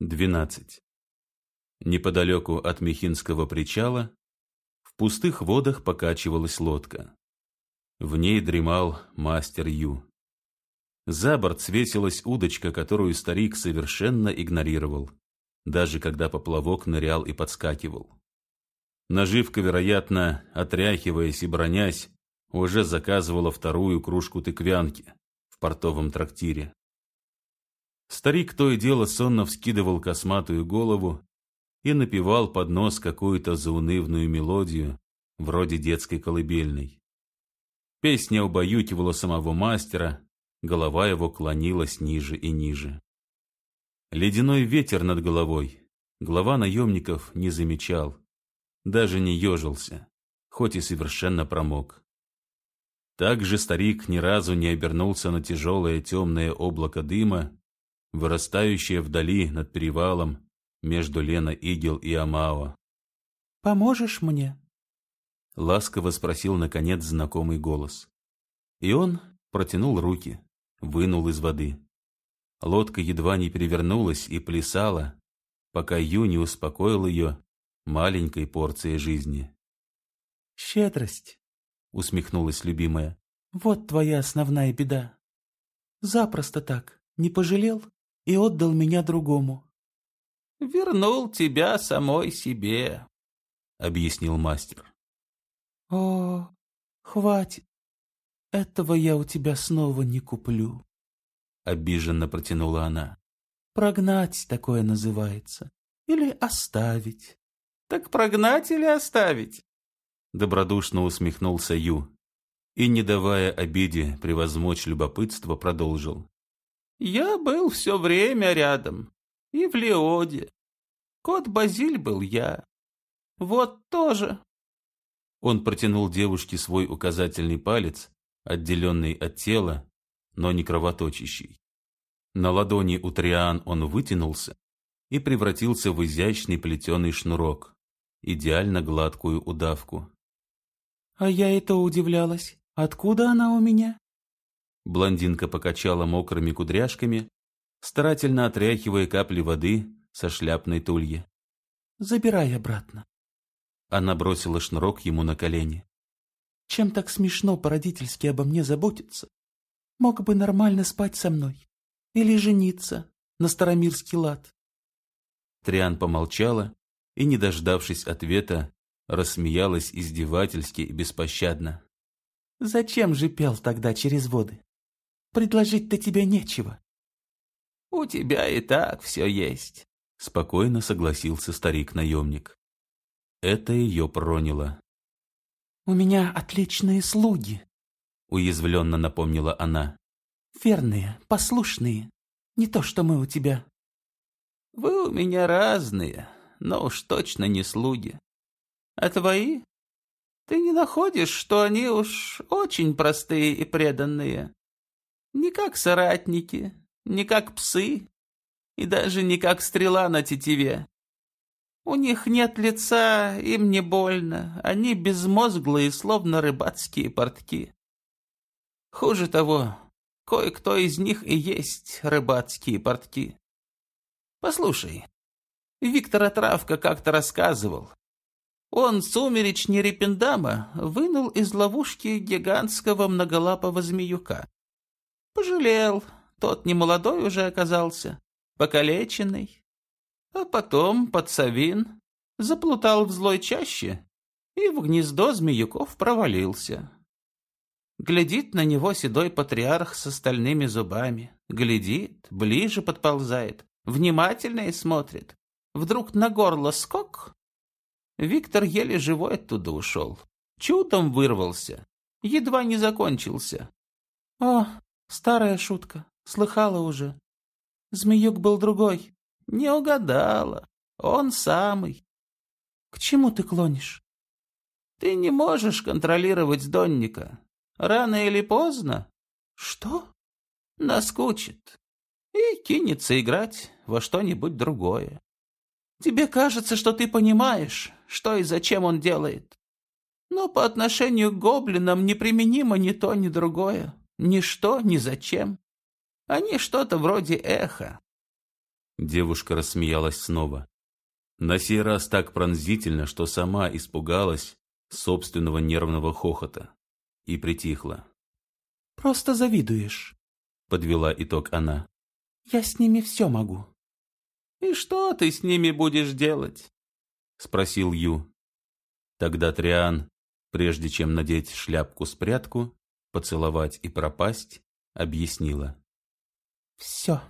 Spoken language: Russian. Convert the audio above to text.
12. Неподалеку от Мехинского причала в пустых водах покачивалась лодка. В ней дремал мастер Ю. За борт свесилась удочка, которую старик совершенно игнорировал, даже когда поплавок нырял и подскакивал. Наживка, вероятно, отряхиваясь и бронясь, уже заказывала вторую кружку тыквянки в портовом трактире. Старик то и дело сонно вскидывал косматую голову и напевал под нос какую-то заунывную мелодию, вроде детской колыбельной. Песня убаюкивала самого мастера, голова его клонилась ниже и ниже. Ледяной ветер над головой глава наемников не замечал, даже не ежился, хоть и совершенно промок. Также старик ни разу не обернулся на тяжелое темное облако дыма, вырастающее вдали над перевалом между Лена Игел и Амао. «Поможешь мне?» — ласково спросил, наконец, знакомый голос. И он протянул руки, вынул из воды. Лодка едва не перевернулась и плясала, пока Ю не успокоил ее маленькой порцией жизни. «Щедрость», — усмехнулась любимая, — «вот твоя основная беда. Запросто так, не пожалел?» И отдал меня другому. «Вернул тебя самой себе», — объяснил мастер. «О, хватит. Этого я у тебя снова не куплю», — обиженно протянула она. «Прогнать такое называется. Или оставить». «Так прогнать или оставить?» Добродушно усмехнулся Ю и, не давая обиде превозмочь любопытство, продолжил. Я был все время рядом. И в Леоде. Кот Базиль был я. Вот тоже. Он протянул девушке свой указательный палец, отделенный от тела, но не кровоточащий. На ладони у Триан он вытянулся и превратился в изящный плетеный шнурок, идеально гладкую удавку. «А я это удивлялась. Откуда она у меня?» Блондинка покачала мокрыми кудряшками, старательно отряхивая капли воды со шляпной тульи. «Забирай обратно». Она бросила шнурок ему на колени. «Чем так смешно по-родительски обо мне заботиться? Мог бы нормально спать со мной. Или жениться на старомирский лад». Триан помолчала и, не дождавшись ответа, рассмеялась издевательски и беспощадно. «Зачем же пел тогда через воды? Предложить-то тебе нечего. У тебя и так все есть. Спокойно согласился старик-наемник. Это ее проняло. «У меня отличные слуги», — уязвленно напомнила она. «Верные, послушные. Не то, что мы у тебя». «Вы у меня разные, но уж точно не слуги. А твои? Ты не находишь, что они уж очень простые и преданные? Не как соратники, не как псы, и даже не как стрела на тетиве. У них нет лица, им не больно, они безмозглые, словно рыбацкие портки. Хуже того, кое-кто из них и есть рыбацкие портки. Послушай, Виктор Травка как-то рассказывал. Он, сумеречный Репендама, вынул из ловушки гигантского многолапого змеюка. Пожалел, тот не молодой уже оказался, покалеченный. А потом подсовин заплутал в злой чаще и в гнездо змеюков провалился. Глядит на него седой патриарх с остальными зубами. Глядит, ближе подползает, внимательно и смотрит. Вдруг на горло скок. Виктор еле живой оттуда ушел. Чудом вырвался. Едва не закончился. О, Старая шутка, слыхала уже. Змеюк был другой. Не угадала. Он самый. К чему ты клонишь? Ты не можешь контролировать Донника. Рано или поздно. Что? Наскучит. И кинется играть во что-нибудь другое. Тебе кажется, что ты понимаешь, что и зачем он делает. Но по отношению к гоблинам неприменимо ни то, ни другое. Ничто, ни зачем. Они что-то вроде эха. Девушка рассмеялась снова. На сей раз так пронзительно, что сама испугалась собственного нервного хохота и притихла. «Просто завидуешь», — подвела итог она. «Я с ними все могу». «И что ты с ними будешь делать?» — спросил Ю. Тогда Триан, прежде чем надеть шляпку-спрятку, поцеловать и пропасть, объяснила. «Все».